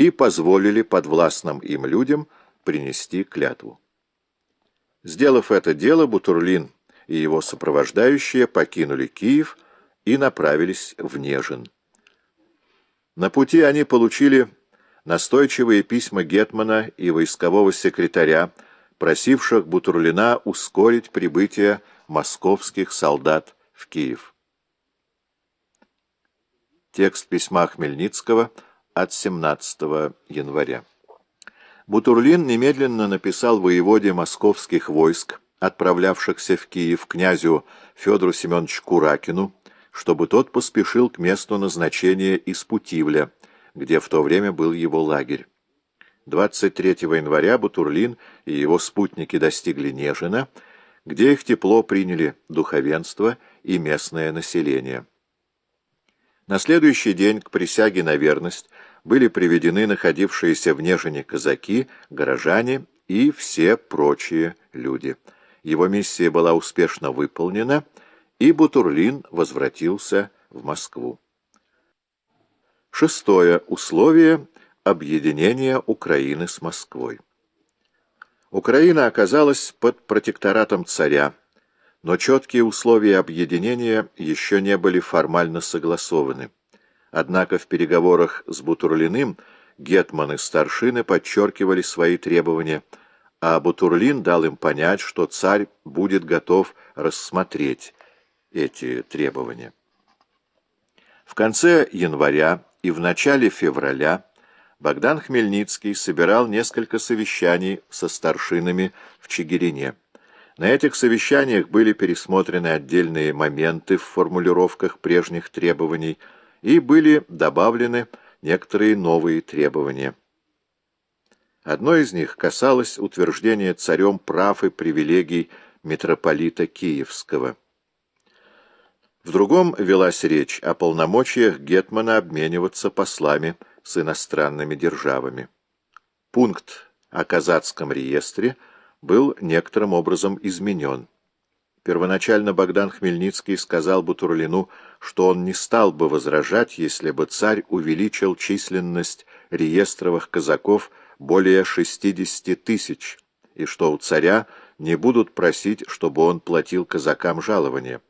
и позволили подвластным им людям принести клятву. Сделав это дело, Бутурлин и его сопровождающие покинули Киев и направились в Нежин. На пути они получили настойчивые письма Гетмана и войскового секретаря, просивших Бутурлина ускорить прибытие московских солдат в Киев. Текст письма Хмельницкого от 17 января. Бутурлин немедленно написал воеводе московских войск, отправлявшихся в Киев князю Федору Семеновичу Куракину, чтобы тот поспешил к месту назначения из Путивля, где в то время был его лагерь. 23 января Бутурлин и его спутники достигли Нежина, где их тепло приняли духовенство и местное население. На следующий день к присяге на верность были приведены находившиеся в Нежине казаки, горожане и все прочие люди. Его миссия была успешно выполнена, и Бутурлин возвратился в Москву. Шестое. Условие объединения Украины с Москвой. Украина оказалась под протекторатом царя, но четкие условия объединения еще не были формально согласованы. Однако в переговорах с Бутурлиным гетманы старшины подчеркивали свои требования, а Бутурлин дал им понять, что царь будет готов рассмотреть эти требования. В конце января и в начале февраля Богдан Хмельницкий собирал несколько совещаний со старшинами в Чигирине. На этих совещаниях были пересмотрены отдельные моменты в формулировках прежних требований, и были добавлены некоторые новые требования. Одно из них касалось утверждения царем прав и привилегий митрополита Киевского. В другом велась речь о полномочиях Гетмана обмениваться послами с иностранными державами. Пункт о казацком реестре был некоторым образом изменен. Первоначально Богдан Хмельницкий сказал Бутурлину, что он не стал бы возражать, если бы царь увеличил численность реестровых казаков более 60 тысяч, и что у царя не будут просить, чтобы он платил казакам жалования.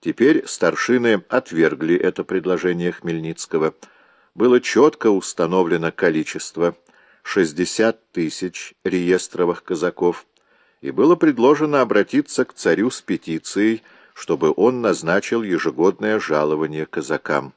Теперь старшины отвергли это предложение Хмельницкого. Было четко установлено количество — 60 тысяч реестровых казаков — и было предложено обратиться к царю с петицией, чтобы он назначил ежегодное жалование казакам.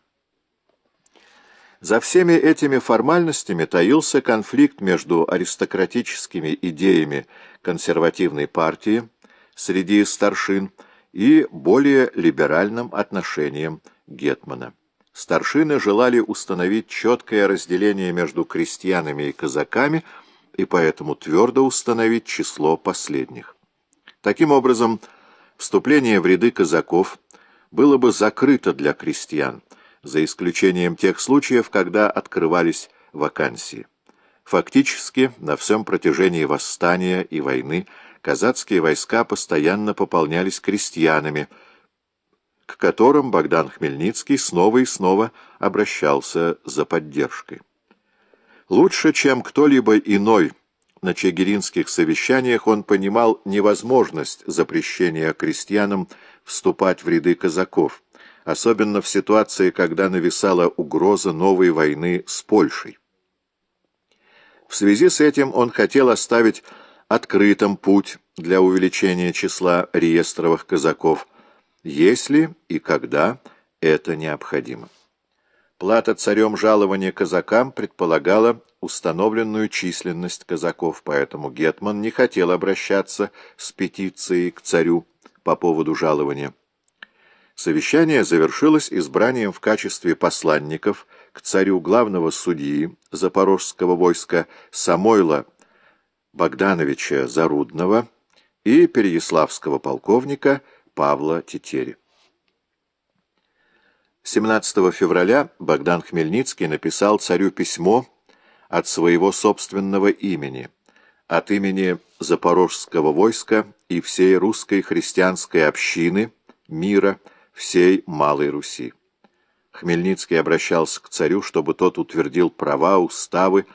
За всеми этими формальностями таился конфликт между аристократическими идеями консервативной партии среди старшин и более либеральным отношением Гетмана. Старшины желали установить четкое разделение между крестьянами и казаками – и поэтому твердо установить число последних. Таким образом, вступление в ряды казаков было бы закрыто для крестьян, за исключением тех случаев, когда открывались вакансии. Фактически, на всем протяжении восстания и войны казацкие войска постоянно пополнялись крестьянами, к которым Богдан Хмельницкий снова и снова обращался за поддержкой. Лучше, чем кто-либо иной на чигиринских совещаниях он понимал невозможность запрещения крестьянам вступать в ряды казаков, особенно в ситуации, когда нависала угроза новой войны с Польшей. В связи с этим он хотел оставить открытым путь для увеличения числа реестровых казаков, если и когда это необходимо. Плата царем жалования казакам предполагала установленную численность казаков, поэтому Гетман не хотел обращаться с петицией к царю по поводу жалования. Совещание завершилось избранием в качестве посланников к царю главного судьи запорожского войска Самойла Богдановича Зарудного и переяславского полковника Павла Тетери. 17 февраля Богдан Хмельницкий написал царю письмо от своего собственного имени, от имени Запорожского войска и всей русской христианской общины, мира, всей Малой Руси. Хмельницкий обращался к царю, чтобы тот утвердил права, уставы,